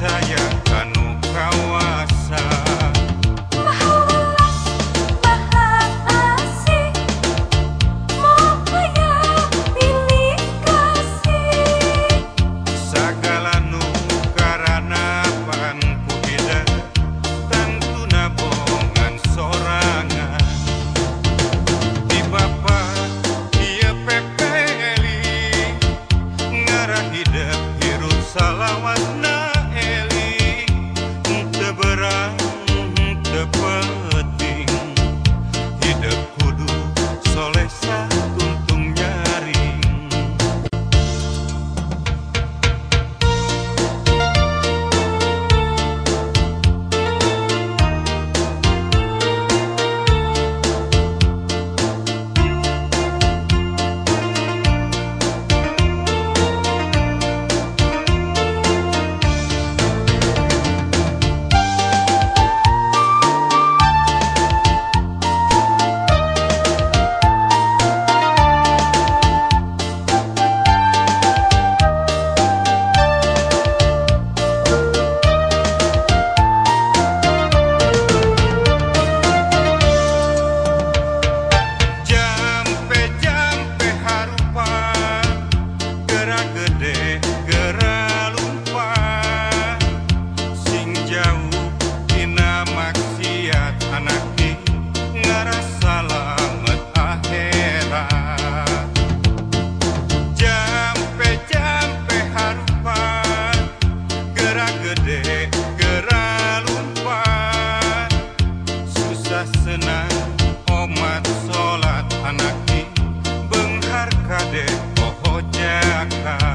tell you. Kade poho oh, jakat